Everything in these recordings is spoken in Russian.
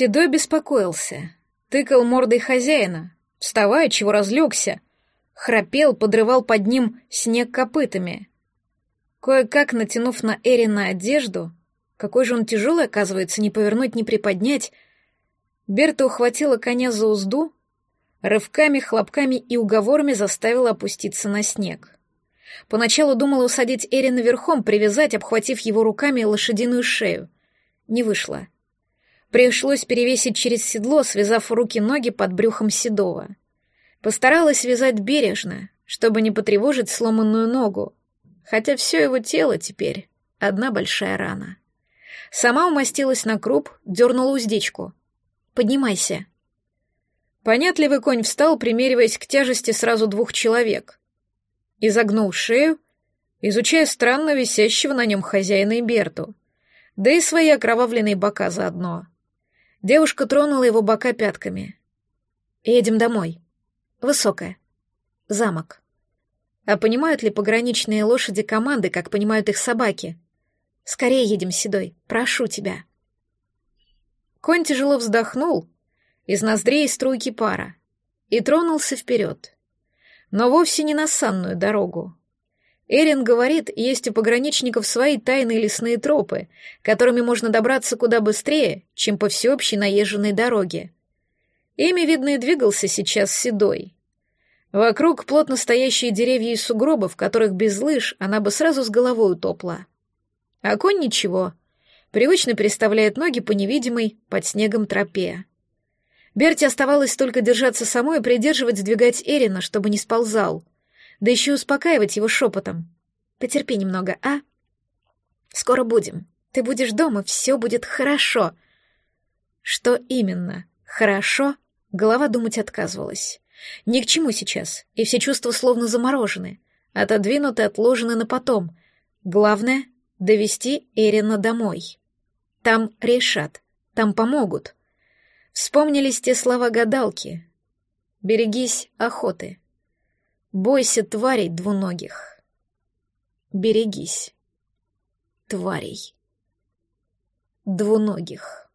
Седой беспокоился, тыкал мордой хозяина, вставая, чего разлегся, храпел, подрывал под ним снег копытами. Кое-как натянув на Эрина одежду, какой же он тяжелый, оказывается, не повернуть, не приподнять, Берта ухватила коня за узду, рывками, хлопками и уговорами заставила опуститься на снег. Поначалу думала усадить Эрина верхом, привязать, обхватив его руками лошадиную шею. Не вышло. Пришлось перевесить через седло, связав руки-ноги под брюхом Седова. Постаралась вязать бережно, чтобы не потревожить сломанную ногу, хотя все его тело теперь одна большая рана. Сама умостилась на круп, дернула уздечку. «Поднимайся». Понятливый конь встал, примериваясь к тяжести сразу двух человек. Изогнул шею, изучая странно висящего на нем хозяина и Берту, да и свои окровавленные бока заодно. Девушка тронула его бока пятками. «Едем домой», Высокая. Замок. А понимают ли пограничные лошади команды, как понимают их собаки? Скорее едем, Седой, прошу тебя. Конь тяжело вздохнул, из ноздрей струйки пара, и тронулся вперед. Но вовсе не на санную дорогу. Эрин говорит, есть у пограничников свои тайные лесные тропы, которыми можно добраться куда быстрее, чем по всеобщей наезженной дороге. Ими, видно, и двигался сейчас седой. Вокруг плотно стоящие деревья и сугробы, в которых без лыж она бы сразу с головой утопла. А конь ничего, привычно переставляет ноги по невидимой под снегом тропе. Берти оставалось только держаться самой и придерживать, сдвигать Эрина, чтобы не сползал, да еще успокаивать его шепотом. «Потерпи немного, а? Скоро будем. Ты будешь дома, все будет хорошо». Что именно «хорошо» Голова думать отказывалась. Ни к чему сейчас, и все чувства словно заморожены, отодвинуты, отложены на потом. Главное — довести Эрина домой. Там решат, там помогут. Вспомнились те слова гадалки. «Берегись охоты. Бойся тварей двуногих. Берегись тварей двуногих».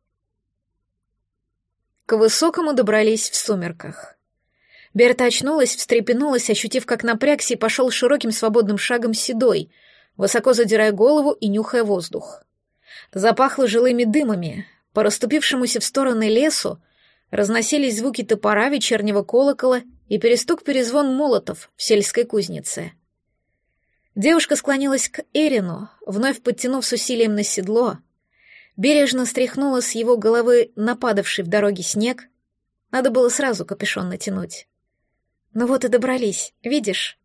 К высокому добрались в сумерках. Берта очнулась, встрепенулась, ощутив, как напрягся и пошел широким свободным шагом седой, высоко задирая голову и нюхая воздух. Запахло жилыми дымами, по расступившемуся в стороны лесу разносились звуки топора, вечернего колокола и перестук-перезвон молотов в сельской кузнице. Девушка склонилась к Эрину, вновь подтянув с усилием на седло, бережно стряхнула с его головы нападавший в дороге снег. Надо было сразу капюшон натянуть. Ну вот и добрались, видишь?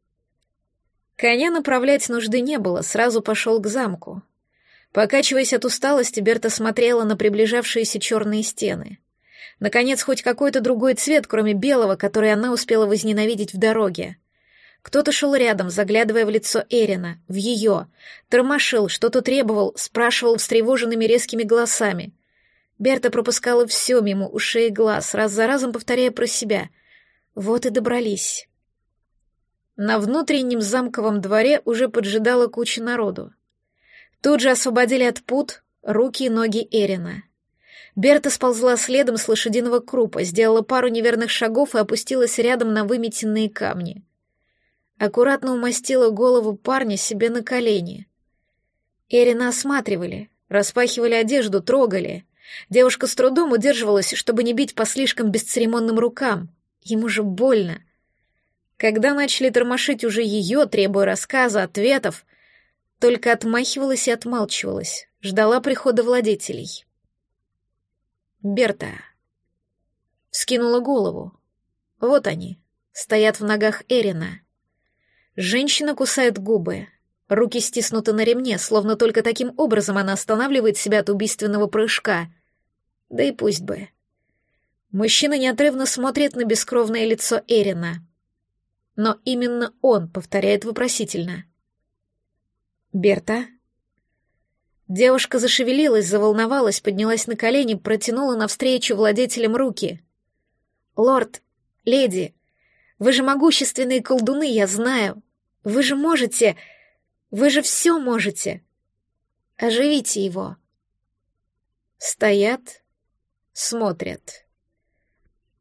Коня направлять нужды не было, сразу пошел к замку. Покачиваясь от усталости, Берта смотрела на приближавшиеся черные стены. Наконец, хоть какой-то другой цвет, кроме белого, который она успела возненавидеть в дороге — кто-то шел рядом, заглядывая в лицо Эрина, в ее, тормошил, что-то требовал, спрашивал встревоженными резкими голосами. Берта пропускала все мимо ушей и глаз, раз за разом повторяя про себя. Вот и добрались. На внутреннем замковом дворе уже поджидала куча народу. Тут же освободили от пут руки и ноги Эрина. Берта сползла следом с лошадиного крупа, сделала пару неверных шагов и опустилась рядом на выметенные камни аккуратно умастила голову парня себе на колени. Эрина осматривали, распахивали одежду, трогали. Девушка с трудом удерживалась, чтобы не бить по слишком бесцеремонным рукам. Ему же больно. Когда начали тормошить уже ее, требуя рассказа, ответов, только отмахивалась и отмалчивалась, ждала прихода владетелей. Берта. Скинула голову. Вот они, стоят в ногах Эрина. Женщина кусает губы. Руки стиснуты на ремне, словно только таким образом она останавливает себя от убийственного прыжка. Да и пусть бы. Мужчина неотрывно смотрит на бескровное лицо Эрина. Но именно он повторяет вопросительно. «Берта?» Девушка зашевелилась, заволновалась, поднялась на колени, протянула навстречу владетелям руки. «Лорд, леди, вы же могущественные колдуны, я знаю. Вы же можете... Вы же все можете. Оживите его. Стоят, смотрят.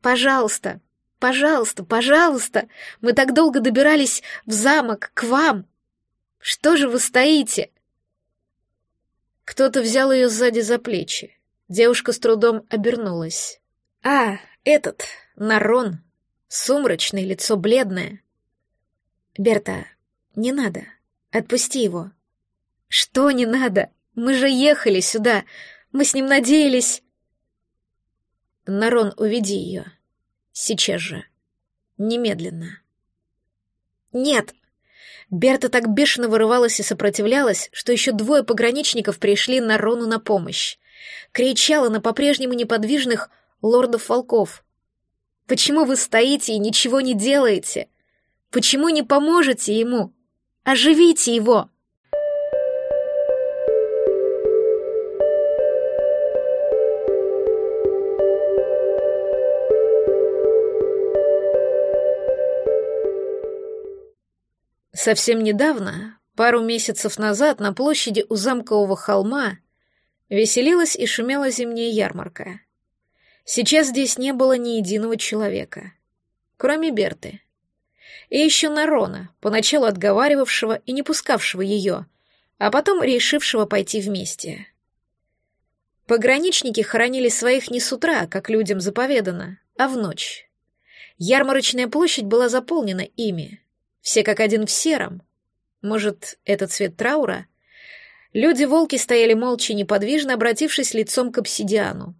«Пожалуйста, пожалуйста, пожалуйста! Мы так долго добирались в замок, к вам! Что же вы стоите?» Кто-то взял ее сзади за плечи. Девушка с трудом обернулась. «А, этот, Нарон, сумрачное, лицо бледное». «Берта, не надо, отпусти его». «Что не надо? Мы же ехали сюда, мы с ним надеялись...» «Нарон, уведи ее. Сейчас же. Немедленно». «Нет!» Берта так бешено вырывалась и сопротивлялась, что еще двое пограничников пришли на Рону на помощь. Кричала на по-прежнему неподвижных лордов-волков. «Почему вы стоите и ничего не делаете? Почему не поможете ему? Оживите его!» Совсем недавно, пару месяцев назад, на площади у замкового холма веселилась и шумела зимняя ярмарка. Сейчас здесь не было ни единого человека, кроме Берты. И еще Нарона, поначалу отговаривавшего и не пускавшего ее, а потом решившего пойти вместе. Пограничники хоронили своих не с утра, как людям заповедано, а в ночь. Ярмарочная площадь была заполнена ими — все как один в сером. Может, это цвет траура? Люди-волки стояли молча неподвижно, обратившись лицом к обсидиану.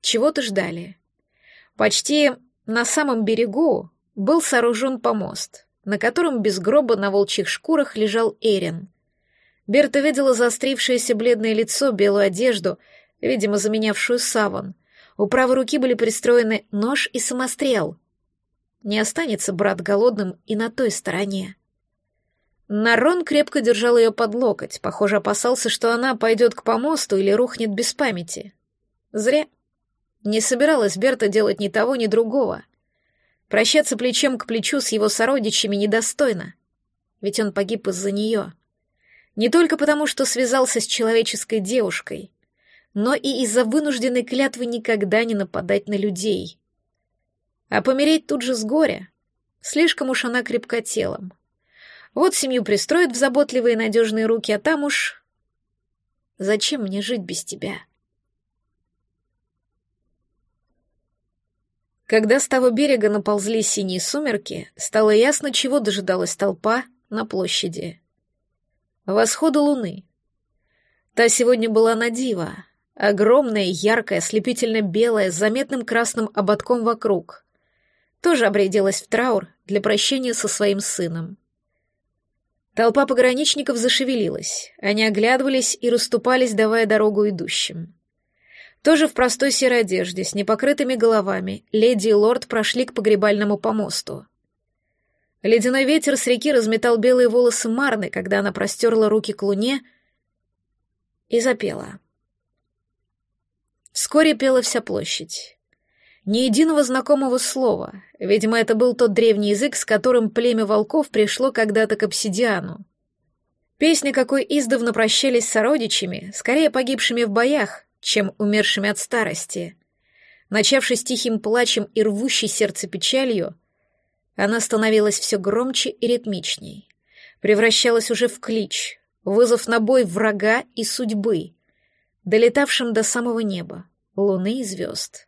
Чего-то ждали. Почти на самом берегу был сооружен помост, на котором без гроба на волчьих шкурах лежал Эрин. Берта видела заострившееся бледное лицо, белую одежду, видимо, заменявшую саван. У правой руки были пристроены нож и самострел — не останется брат голодным и на той стороне. Нарон крепко держал ее под локоть, похоже, опасался, что она пойдет к помосту или рухнет без памяти. Зря. Не собиралась Берта делать ни того, ни другого. Прощаться плечом к плечу с его сородичами недостойно, ведь он погиб из-за нее. Не только потому, что связался с человеческой девушкой, но и из-за вынужденной клятвы никогда не нападать на людей. А помереть тут же с горя. Слишком уж она крепка телом. Вот семью пристроит в заботливые надежные руки, а там уж... Зачем мне жить без тебя? Когда с того берега наползли синие сумерки, стало ясно, чего дожидалась толпа на площади. Восхода луны. Та сегодня была на диво, огромная, яркая, ослепительно белая, с заметным красным ободком вокруг тоже обрядилась в траур для прощения со своим сыном. Толпа пограничников зашевелилась, они оглядывались и расступались, давая дорогу идущим. Тоже в простой серой одежде, с непокрытыми головами, леди и лорд прошли к погребальному помосту. Ледяной ветер с реки разметал белые волосы Марны, когда она простерла руки к луне и запела. Вскоре пела вся площадь. Ни единого знакомого слова. Видимо, это был тот древний язык, с которым племя волков пришло когда-то к обсидиану. Песня, какой издавна прощались с сородичами, скорее погибшими в боях, чем умершими от старости. Начавшись тихим плачем и рвущей сердце печалью, она становилась все громче и ритмичней, превращалась уже в клич, вызов на бой врага и судьбы, долетавшим до самого неба, луны и звезд.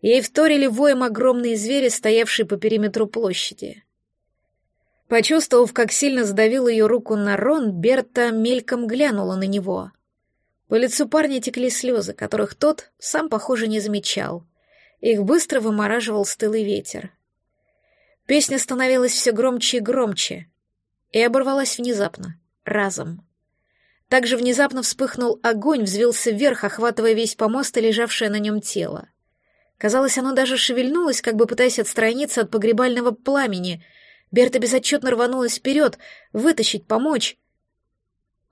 Ей вторили воем огромные звери, стоявшие по периметру площади. Почувствовав, как сильно сдавил ее руку Нарон, Берта мельком глянула на него. По лицу парня текли слезы, которых тот сам, похоже, не замечал. Их быстро вымораживал стылый ветер. Песня становилась все громче и громче, и оборвалась внезапно, разом. Также внезапно вспыхнул огонь, взвился вверх, охватывая весь помост и лежавшее на нем тело. Казалось, оно даже шевельнулось, как бы пытаясь отстраниться от погребального пламени. Берта безотчетно рванулась вперед, вытащить, помочь.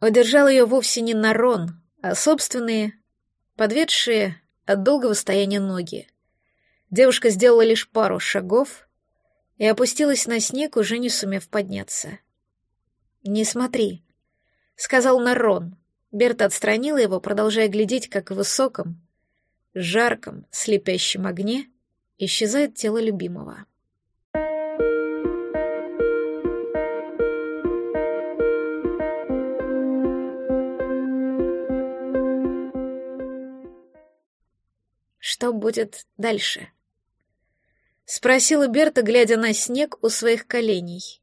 Удержал ее вовсе не Нарон, а собственные, подведшие от долгого стояния ноги. Девушка сделала лишь пару шагов и опустилась на снег, уже не сумев подняться. «Не смотри», — сказал Нарон. Берта отстранила его, продолжая глядеть, как в высоком, жарком, слепящем огне исчезает тело любимого. Что будет дальше? Спросила Берта, глядя на снег у своих коленей.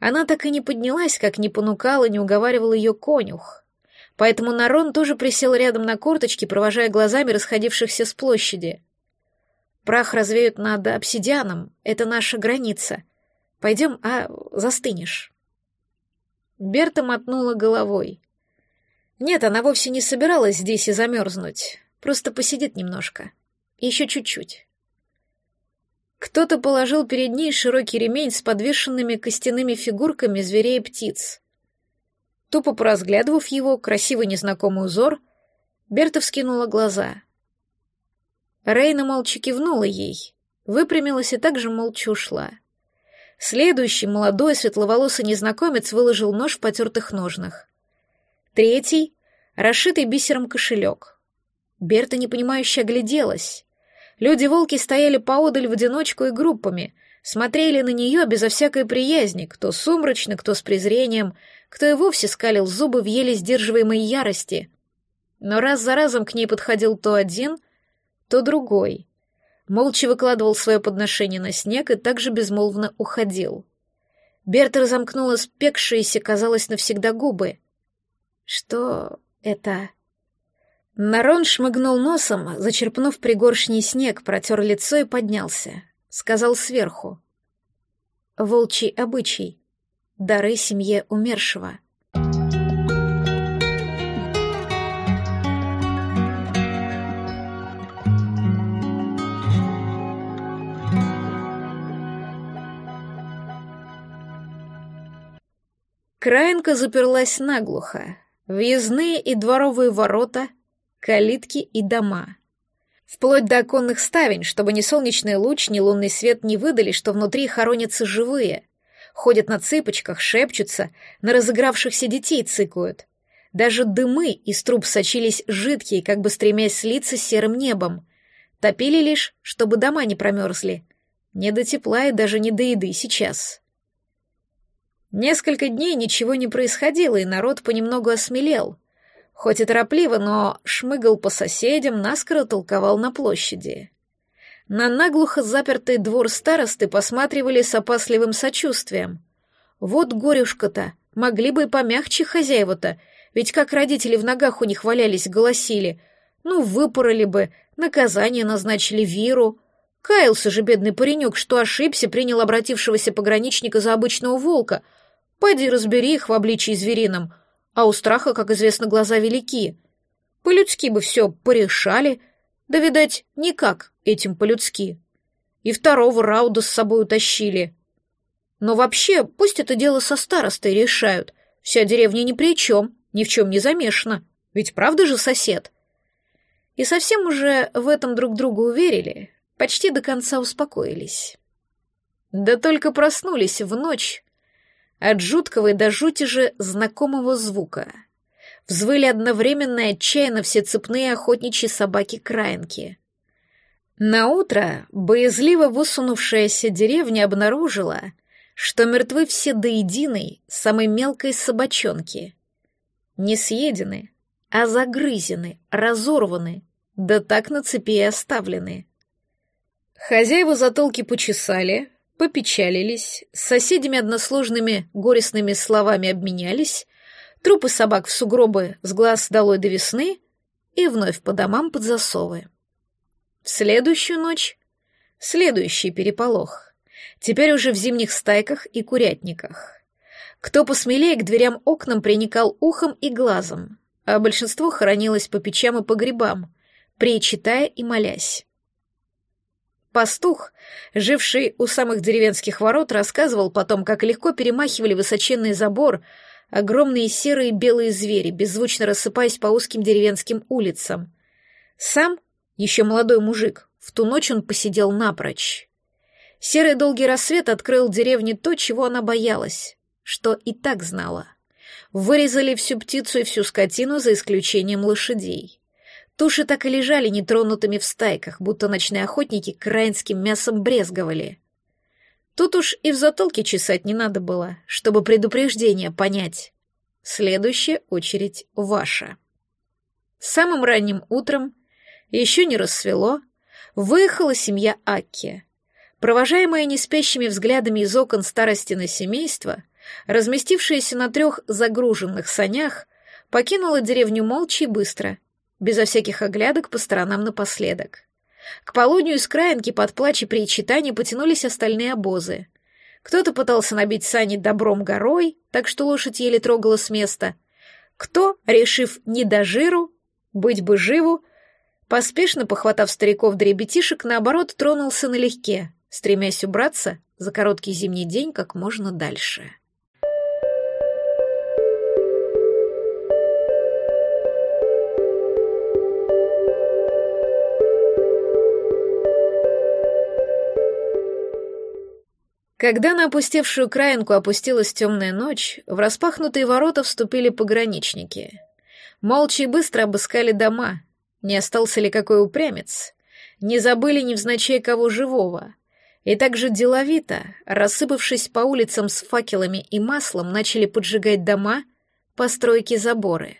Она так и не поднялась, как не понукала, не уговаривал ее конюх. Поэтому Нарон тоже присел рядом на корточки, провожая глазами расходившихся с площади. Прах развеют над обсидианом, это наша граница. Пойдем, а застынешь. Берта мотнула головой. Нет, она вовсе не собиралась здесь и замерзнуть. Просто посидит немножко. Еще чуть-чуть. Кто-то положил перед ней широкий ремень с подвешенными костяными фигурками зверей и птиц. Тупо поразглядывав его, красивый незнакомый узор, Берта вскинула глаза. Рейна молча кивнула ей, выпрямилась и также молча ушла. Следующий, молодой, светловолосый незнакомец выложил нож в потертых ножнах. Третий — расшитый бисером кошелек. Берта непонимающе огляделась. Люди-волки стояли поодаль в одиночку и группами, смотрели на нее безо всякой приязни, кто сумрачно, кто с презрением, кто и вовсе скалил зубы в еле сдерживаемой ярости. Но раз за разом к ней подходил то один, то другой. Молча выкладывал свое подношение на снег и также безмолвно уходил. Берта разомкнула спекшиеся, казалось, навсегда губы. Что это? Нарон шмыгнул носом, зачерпнув пригоршней снег, протер лицо и поднялся. Сказал сверху. «Волчий обычай. Дары семье умершего». Краинка заперлась наглухо. Въездные и дворовые ворота калитки и дома. Вплоть до оконных ставень, чтобы ни солнечный луч, ни лунный свет не выдали, что внутри хоронятся живые. Ходят на цыпочках, шепчутся, на разыгравшихся детей цыкают. Даже дымы из труб сочились жидкие, как бы стремясь слиться с серым небом. Топили лишь, чтобы дома не промерзли. Не до тепла и даже не до еды сейчас. Несколько дней ничего не происходило, и народ понемногу осмелел — Хоть и торопливо, но шмыгал по соседям, наскоро толковал на площади. На наглухо запертый двор старосты посматривали с опасливым сочувствием. Вот горюшка-то, могли бы и помягче хозяева-то, ведь как родители в ногах у них валялись, голосили. Ну, выпороли бы, наказание назначили Виру. Каялся же бедный паренек, что ошибся, принял обратившегося пограничника за обычного волка. Пойди разбери их в обличии зверином — а у страха, как известно, глаза велики. По-людски бы все порешали, да, видать, никак этим по-людски. И второго Рауда с собой утащили. Но вообще, пусть это дело со старостой решают. Вся деревня ни при чем, ни в чем не замешана. Ведь правда же сосед? И совсем уже в этом друг другу уверили, почти до конца успокоились. Да только проснулись в ночь, от жуткого и до жути же знакомого звука. Взвыли одновременно отчаянно все цепные охотничьи собаки-краинки. Наутро боязливо высунувшаяся деревня обнаружила, что мертвы все до единой самой мелкой собачонки. Не съедены, а загрызены, разорваны, да так на цепи и оставлены. Хозяева затолки почесали, попечалились, с соседями односложными горестными словами обменялись, трупы собак в сугробы с глаз долой до весны и вновь по домам под засовы. В следующую ночь следующий переполох, теперь уже в зимних стайках и курятниках. Кто посмелее к дверям окнам приникал ухом и глазом, а большинство хоронилось по печам и погребам, причитая и молясь. Пастух, живший у самых деревенских ворот, рассказывал потом, как легко перемахивали высоченный забор огромные серые белые звери, беззвучно рассыпаясь по узким деревенским улицам. Сам, еще молодой мужик, в ту ночь он посидел напрочь. Серый долгий рассвет открыл деревне то, чего она боялась, что и так знала. Вырезали всю птицу и всю скотину за исключением лошадей. Туши так и лежали нетронутыми в стайках, будто ночные охотники краинским мясом брезговали. Тут уж и в затылке чесать не надо было, чтобы предупреждение понять. Следующая очередь ваша. Самым ранним утром, еще не рассвело, выехала семья Акки. Провожаемая неспящими взглядами из окон старости на семейство, разместившаяся на трех загруженных санях, покинула деревню молча и быстро, безо всяких оглядок по сторонам напоследок. К полудню из краинки под плач и причитания потянулись остальные обозы. Кто-то пытался набить сани добром горой, так что лошадь еле трогала с места. Кто, решив не до жиру, быть бы живу, поспешно похватав стариков до ребятишек, наоборот, тронулся налегке, стремясь убраться за короткий зимний день как можно дальше. Когда на опустевшую краинку опустилась темная ночь, в распахнутые ворота вступили пограничники. Молча и быстро обыскали дома. Не остался ли какой упрямец? Не забыли невзначай кого живого. И также деловито, рассыпавшись по улицам с факелами и маслом, начали поджигать дома, постройки, заборы.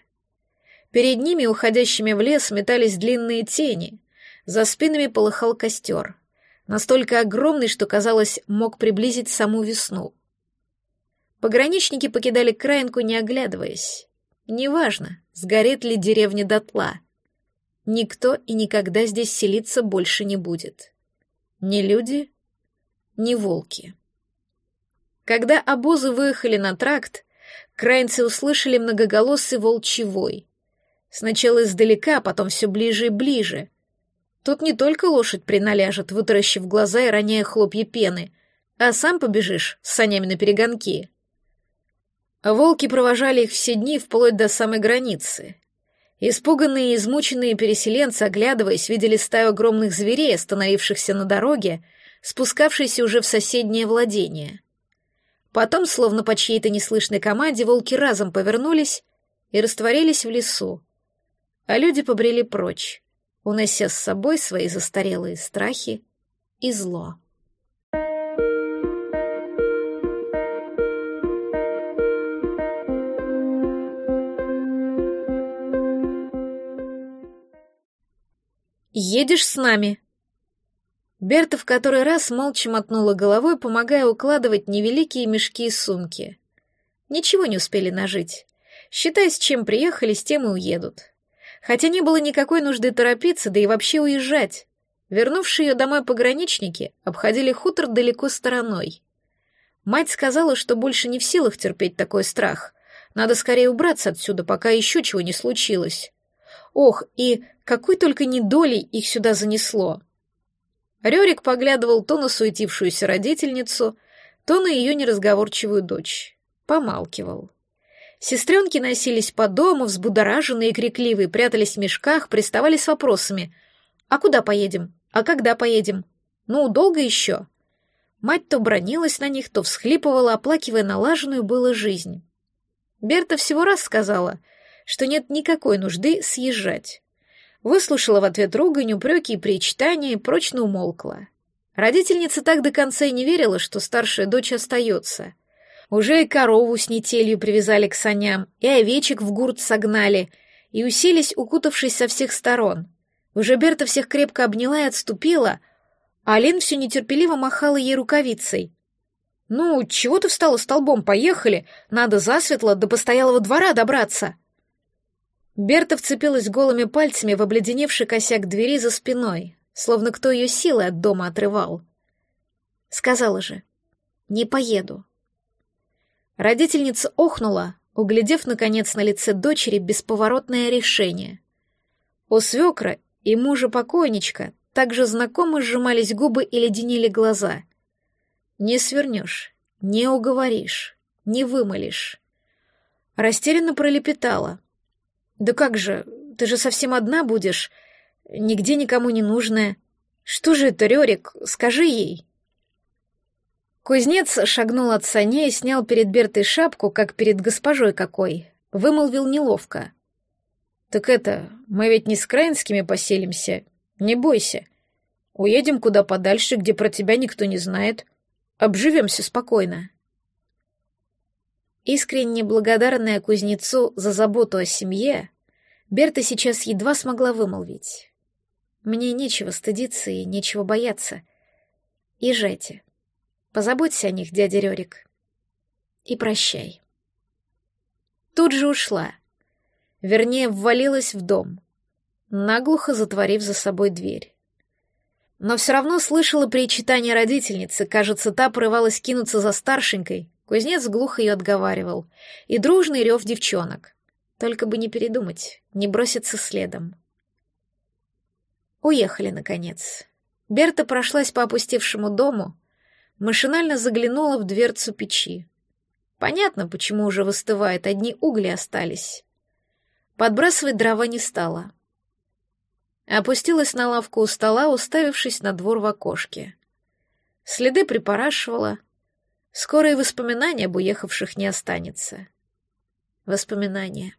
Перед ними, уходящими в лес, метались длинные тени. За спинами полыхал костер настолько огромный, что, казалось, мог приблизить саму весну. Пограничники покидали краинку, не оглядываясь. Неважно, сгорит ли деревня дотла. Никто и никогда здесь селиться больше не будет. Ни люди, ни волки. Когда обозы выехали на тракт, краинцы услышали многоголосый волчий вой. Сначала издалека, а потом все ближе и ближе — Тут не только лошадь приналяжет, вытаращив глаза и роняя хлопья пены, а сам побежишь с санями на перегонки. Волки провожали их все дни вплоть до самой границы. Испуганные и измученные переселенцы, оглядываясь, видели стаю огромных зверей, остановившихся на дороге, спускавшейся уже в соседнее владение. Потом, словно по чьей-то неслышной команде, волки разом повернулись и растворились в лесу, а люди побрели прочь унося с собой свои застарелые страхи и зло. «Едешь с нами?» Берта в который раз молча мотнула головой, помогая укладывать невеликие мешки и сумки. Ничего не успели нажить. Считай, с чем приехали, с тем и уедут хотя не было никакой нужды торопиться, да и вообще уезжать. Вернувшие ее домой пограничники обходили хутор далеко стороной. Мать сказала, что больше не в силах терпеть такой страх. Надо скорее убраться отсюда, пока еще чего не случилось. Ох, и какой только недолей их сюда занесло. Рерик поглядывал то на суетившуюся родительницу, то на ее неразговорчивую дочь. Помалкивал. Сестренки носились по дому, взбудораженные и крикливые, прятались в мешках, приставали с вопросами. «А куда поедем? А когда поедем? Ну, долго еще?» Мать то бронилась на них, то всхлипывала, оплакивая налаженную было жизнь. Берта всего раз сказала, что нет никакой нужды съезжать. Выслушала в ответ ругань, упреки и причитания и прочно умолкла. Родительница так до конца и не верила, что старшая дочь остается — уже и корову с нетелью привязали к саням, и овечек в гурт согнали, и уселись, укутавшись со всех сторон. Уже Берта всех крепко обняла и отступила, а Алин все нетерпеливо махала ей рукавицей. «Ну, чего ты встала столбом? Поехали! Надо засветло до постоялого двора добраться!» Берта вцепилась голыми пальцами в обледеневший косяк двери за спиной, словно кто ее силой от дома отрывал. Сказала же, «Не поеду, Родительница охнула, углядев, наконец, на лице дочери бесповоротное решение. У свекра и мужа покойничка также знакомо сжимались губы и леденили глаза. Не свернешь, не уговоришь, не вымолишь. Растерянно пролепетала. «Да как же, ты же совсем одна будешь, нигде никому не нужная. Что же это, Рерик, скажи ей?» Кузнец шагнул от саней, снял перед Бертой шапку, как перед госпожой какой. Вымолвил неловко. Так это, мы ведь не с Краинскими поселимся. Не бойся. Уедем куда подальше, где про тебя никто не знает. Обживемся спокойно. Искренне благодарная кузнецу за заботу о семье, Берта сейчас едва смогла вымолвить. Мне нечего стыдиться и нечего бояться. Езжайте. Позаботься о них, дядя Рёрик. И прощай. Тут же ушла. Вернее, ввалилась в дом, наглухо затворив за собой дверь. Но все равно слышала причитание родительницы, кажется, та порывалась кинуться за старшенькой, кузнец глухо ее отговаривал, и дружный рев девчонок. Только бы не передумать, не броситься следом. Уехали, наконец. Берта прошлась по опустевшему дому, машинально заглянула в дверцу печи. Понятно, почему уже выстывает, одни угли остались. Подбрасывать дрова не стала. Опустилась на лавку у стола, уставившись на двор в окошке. Следы припорашивала. Скоро и воспоминания об уехавших не останется. Воспоминания.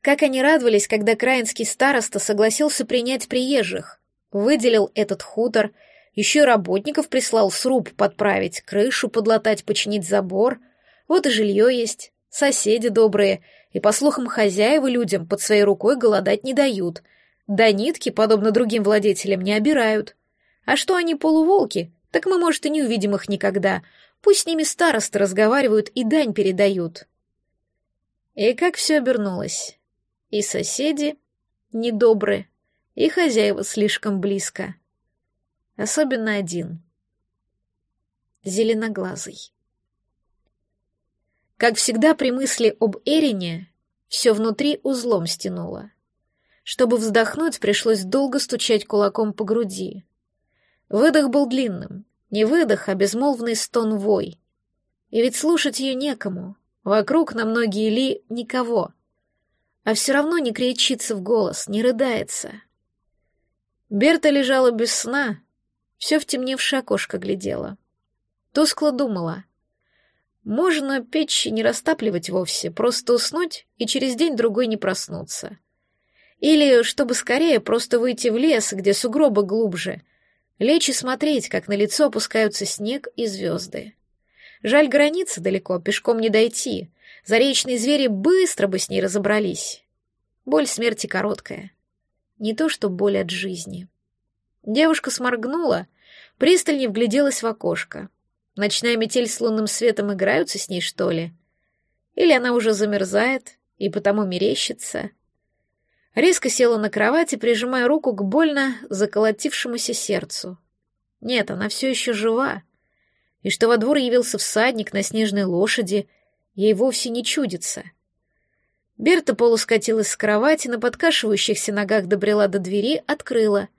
Как они радовались, когда краинский староста согласился принять приезжих, выделил этот хутор, еще и работников прислал сруб подправить, крышу подлатать, починить забор. Вот и жилье есть, соседи добрые, и, по слухам, хозяева людям под своей рукой голодать не дают, да нитки, подобно другим владетелям, не обирают. А что они полуволки, так мы, может, и не увидим их никогда. Пусть с ними старосты разговаривают и дань передают. И как все обернулось. И соседи недобры, и хозяева слишком близко. Особенно один. Зеленоглазый. Как всегда при мысли об Эрине, все внутри узлом стянуло. Чтобы вздохнуть, пришлось долго стучать кулаком по груди. Выдох был длинным. Не выдох, а безмолвный стон-вой. И ведь слушать ее некому. Вокруг на многие ли никого а все равно не кричится в голос, не рыдается. Берта лежала без сна, все в темневшее окошко глядела. Тускло думала. Можно печь не растапливать вовсе, просто уснуть и через день-другой не проснуться. Или, чтобы скорее, просто выйти в лес, где сугробы глубже, лечь и смотреть, как на лицо опускаются снег и звезды. Жаль, граница далеко, пешком не дойти, Заречные звери быстро бы с ней разобрались. Боль смерти короткая. Не то, что боль от жизни. Девушка сморгнула, пристальнее вгляделась в окошко. Ночная метель с лунным светом играются с ней, что ли? Или она уже замерзает и потому мерещится? Резко села на кровати, прижимая руку к больно заколотившемуся сердцу. Нет, она все еще жива. И что во двор явился всадник на снежной лошади, ей вовсе не чудится. Берта полускатилась с кровати, на подкашивающихся ногах добрела до двери, открыла.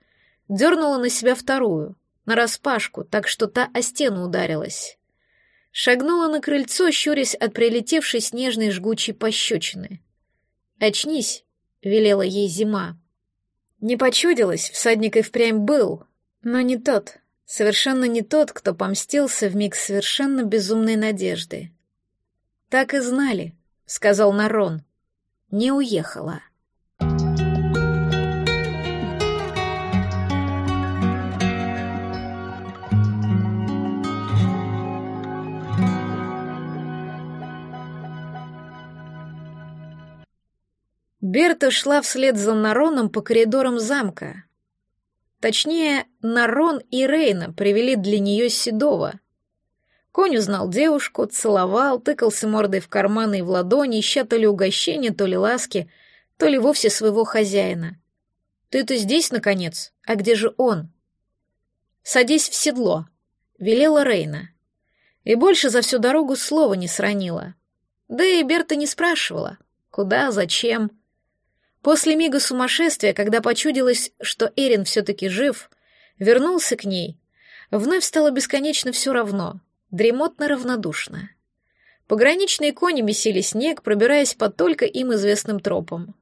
Дернула на себя вторую, нараспашку, так что та о стену ударилась. Шагнула на крыльцо, щурясь от прилетевшей снежной жгучей пощечины. «Очнись», — велела ей зима. Не почудилась, всадник и впрямь был, но не тот, совершенно не тот, кто помстился в миг совершенно безумной надежды. «Так и знали», — сказал Нарон. «Не уехала». Берта шла вслед за Нароном по коридорам замка. Точнее, Нарон и Рейна привели для нее Седова — Конь узнал девушку, целовал, тыкался мордой в карманы и в ладони, ища то ли угощения, то ли ласки, то ли вовсе своего хозяина. «Ты-то здесь, наконец? А где же он?» «Садись в седло», — велела Рейна. И больше за всю дорогу слова не сранила. Да и Берта не спрашивала, куда, зачем. После мига сумасшествия, когда почудилось, что Эрин все-таки жив, вернулся к ней, вновь стало бесконечно все равно — дремотно равнодушно. Пограничные кони месили снег, пробираясь по только им известным тропам.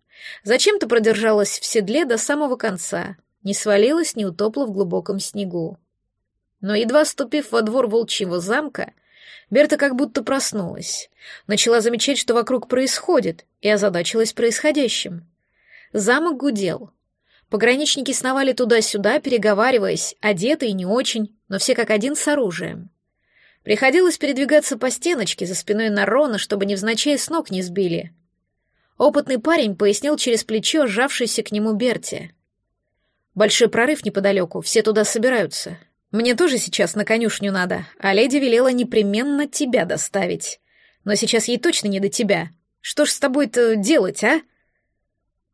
Зачем-то продержалась в седле до самого конца, не свалилась, не утопла в глубоком снегу. Но едва ступив во двор волчьего замка, Берта как будто проснулась. Начала замечать, что вокруг происходит, и озадачилась происходящим. Замок гудел. Пограничники сновали туда-сюда, переговариваясь, одетые не очень, но все как один с оружием. Приходилось передвигаться по стеночке за спиной Нарона, чтобы невзначай с ног не сбили. Опытный парень пояснил через плечо сжавшийся к нему Берти. «Большой прорыв неподалеку, все туда собираются. Мне тоже сейчас на конюшню надо, а леди велела непременно тебя доставить. Но сейчас ей точно не до тебя. Что ж с тобой-то делать, а?»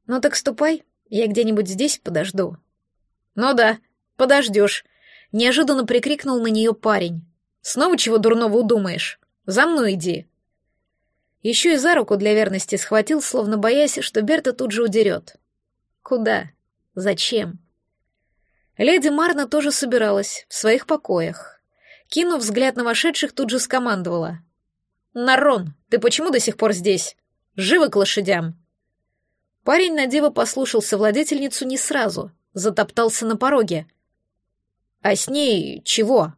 «Ну так ступай, я где-нибудь здесь подожду». «Ну да, подождешь», — неожиданно прикрикнул на нее парень. «Снова чего дурного удумаешь? За мной иди». Еще и за руку для верности схватил, словно боясь, что Берта тут же удерет. Куда? Зачем? Леди Марна тоже собиралась, в своих покоях. Кинув взгляд на вошедших, тут же скомандовала. «Нарон, ты почему до сих пор здесь? Живо к лошадям!» Парень на диво послушался владетельницу не сразу, затоптался на пороге. «А с ней чего?»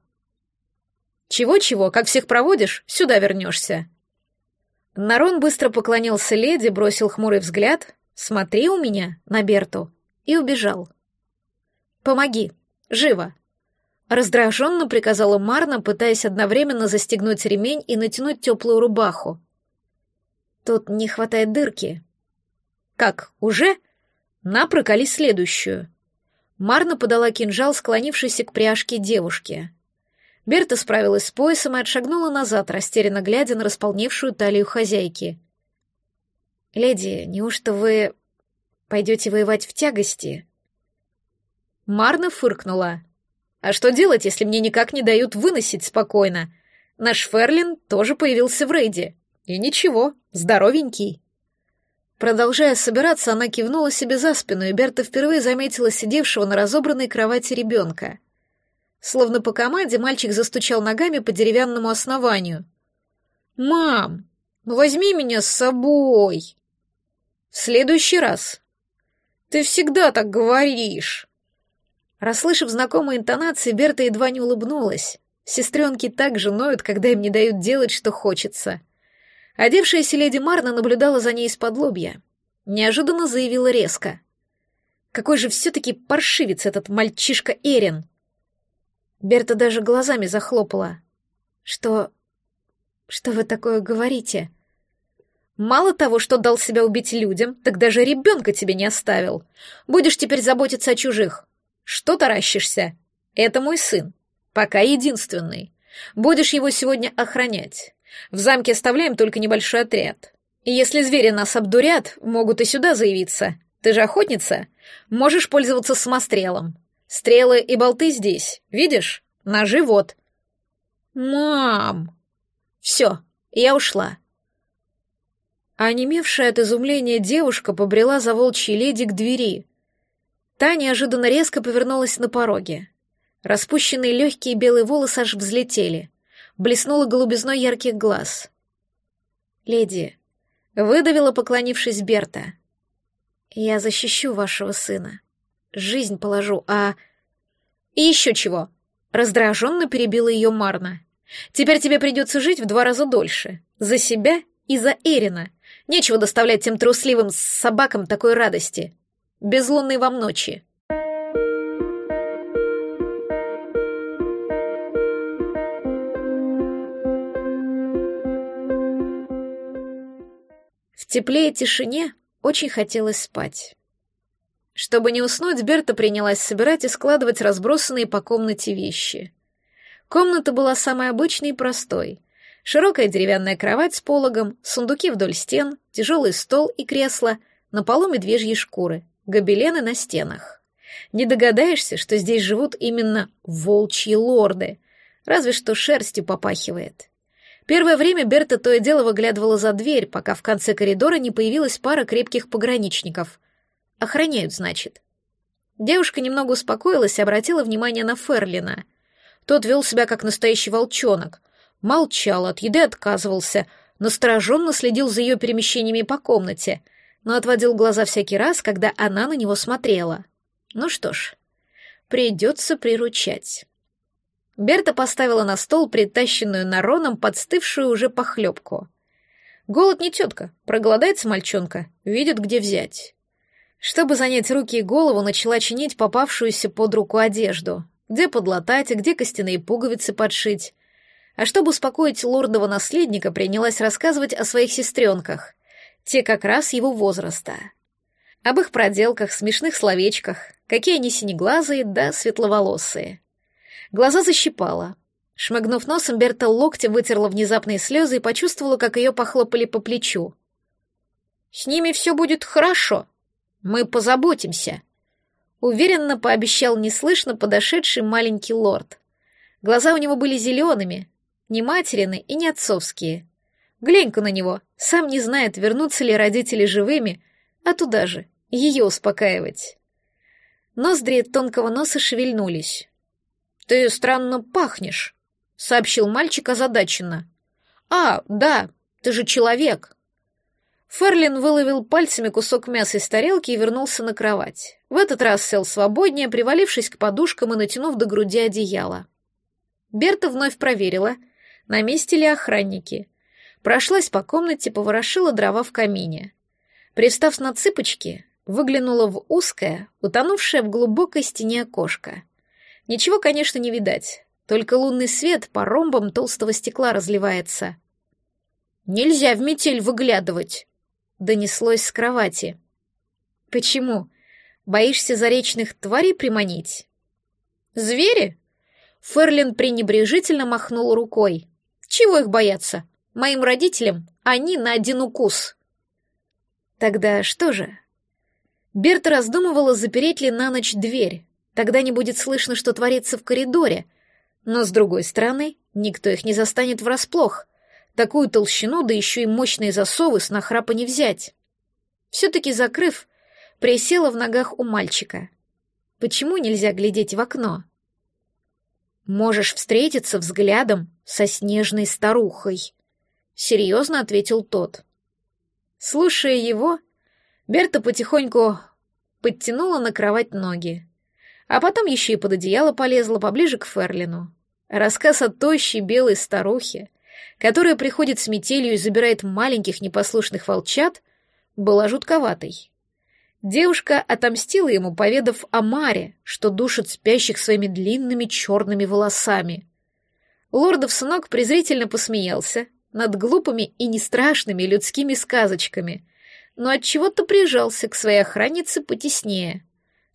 «Чего-чего, как всех проводишь, сюда вернешься», Нарон быстро поклонился леди, бросил хмурый взгляд «Смотри у меня» на Берту и убежал. «Помоги! Живо!» Раздраженно приказала Марна, пытаясь одновременно застегнуть ремень и натянуть теплую рубаху. «Тут не хватает дырки». «Как, уже?» «На, следующую». Марна подала кинжал, склонившейся к пряжке девушке. Берта справилась с поясом и отшагнула назад, растерянно глядя на располневшую талию хозяйки. «Леди, неужто вы пойдете воевать в тягости?» Марна фыркнула. «А что делать, если мне никак не дают выносить спокойно? Наш Ферлин тоже появился в рейде. И ничего, здоровенький». Продолжая собираться, она кивнула себе за спину, и Берта впервые заметила сидевшего на разобранной кровати ребенка. Словно по команде мальчик застучал ногами по деревянному основанию. «Мам, ну возьми меня с собой!» «В следующий раз!» «Ты всегда так говоришь!» Расслышав знакомые интонации, Берта едва не улыбнулась. Сестренки так же ноют, когда им не дают делать, что хочется. Одевшаяся леди Марна наблюдала за ней из-под лобья. Неожиданно заявила резко. «Какой же все-таки паршивец этот мальчишка Эрин!» Берта даже глазами захлопала. «Что... что вы такое говорите?» «Мало того, что дал себя убить людям, так даже ребенка тебе не оставил. Будешь теперь заботиться о чужих. Что таращишься? Это мой сын. Пока единственный. Будешь его сегодня охранять. В замке оставляем только небольшой отряд. И если звери нас обдурят, могут и сюда заявиться. Ты же охотница. Можешь пользоваться самострелом. Стрелы и болты здесь, видишь? На живот. Мам! Все, я ушла. А онемевшая от изумления девушка побрела за волчьей леди к двери. Та неожиданно резко повернулась на пороге. Распущенные легкие белые волосы аж взлетели. Блеснула голубизной ярких глаз. «Леди», — выдавила, поклонившись Берта, — «я защищу вашего сына» жизнь положу, а... И еще чего. Раздраженно перебила ее Марна. Теперь тебе придется жить в два раза дольше. За себя и за Эрина. Нечего доставлять тем трусливым собакам такой радости. Безлунной вам ночи. В тепле и тишине очень хотелось спать. Чтобы не уснуть, Берта принялась собирать и складывать разбросанные по комнате вещи. Комната была самой обычной и простой. Широкая деревянная кровать с пологом, сундуки вдоль стен, тяжелый стол и кресло, на полу медвежьи шкуры, гобелены на стенах. Не догадаешься, что здесь живут именно волчьи лорды, разве что шерстью попахивает. Первое время Берта то и дело выглядывала за дверь, пока в конце коридора не появилась пара крепких пограничников — Охраняют, значит. Девушка немного успокоилась и обратила внимание на Ферлина. Тот вел себя как настоящий волчонок. Молчал, от еды отказывался, настороженно следил за ее перемещениями по комнате, но отводил глаза всякий раз, когда она на него смотрела. Ну что ж, придется приручать. Берта поставила на стол притащенную Нароном подстывшую уже похлебку. Голод не тетка, проголодается мальчонка, видит, где взять. Чтобы занять руки и голову, начала чинить попавшуюся под руку одежду. Где подлатать, где костяные пуговицы подшить. А чтобы успокоить лордова наследника, принялась рассказывать о своих сестренках. Те как раз его возраста. Об их проделках, смешных словечках, какие они синеглазые да светловолосые. Глаза защипала. Шмыгнув носом, Берта локтем вытерла внезапные слезы и почувствовала, как ее похлопали по плечу. «С ними все будет хорошо. Мы позаботимся», — уверенно пообещал неслышно подошедший маленький лорд. Глаза у него были зелеными, не материны и не отцовские. Глянь-ка на него, сам не знает, вернутся ли родители живыми, а туда же, ее успокаивать. Ноздри тонкого носа шевельнулись. «Ты странно пахнешь», — сообщил мальчик озадаченно. «А, да, ты же человек». Ферлин выловил пальцами кусок мяса из тарелки и вернулся на кровать. В этот раз сел свободнее, привалившись к подушкам и натянув до груди одеяло. Берта вновь проверила, на месте ли охранники. Прошлась по комнате, поворошила дрова в камине. Пристав на цыпочки, выглянула в узкое, утонувшее в глубокой стене окошко. Ничего, конечно, не видать, только лунный свет по ромбам толстого стекла разливается. «Нельзя в метель выглядывать!» — донеслось с кровати. «Почему? Боишься заречных тварей приманить?» «Звери?» Ферлин пренебрежительно махнул рукой. «Чего их бояться? Моим родителям они на один укус». «Тогда что же?» Берта раздумывала, запереть ли на ночь дверь. Тогда не будет слышно, что творится в коридоре. Но, с другой стороны, никто их не застанет врасплох. Такую толщину, да еще и мощные засовы с нахрапа не взять. Все-таки закрыв, присела в ногах у мальчика. Почему нельзя глядеть в окно? Можешь встретиться взглядом со снежной старухой, серьезно ответил тот. Слушая его, Берта потихоньку подтянула на кровать ноги, а потом еще и под одеяло полезла поближе к Ферлину. Рассказ о тощей белой старухе, которая приходит с метелью и забирает маленьких непослушных волчат, была жутковатой. Девушка отомстила ему, поведав о Маре, что душит спящих своими длинными черными волосами. Лордов сынок презрительно посмеялся над глупыми и нестрашными людскими сказочками, но от чего то прижался к своей охраннице потеснее.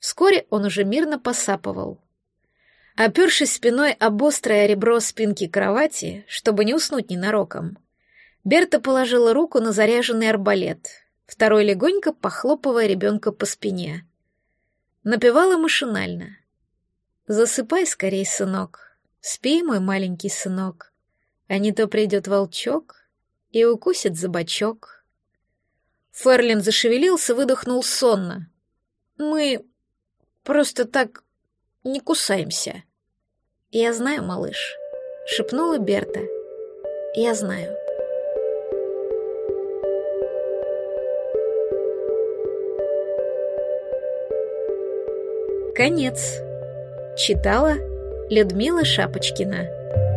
Вскоре он уже мирно посапывал. Опершись спиной об острое ребро спинки кровати, чтобы не уснуть ненароком, Берта положила руку на заряженный арбалет, второй легонько похлопывая ребенка по спине. Напевала машинально. «Засыпай скорей, сынок, спи, мой маленький сынок, а не то придет волчок и укусит за бочок». Ферлин зашевелился, выдохнул сонно. «Мы просто так не кусаемся». «Я знаю, малыш», — шепнула Берта. «Я знаю». Конец. Читала Людмила Шапочкина.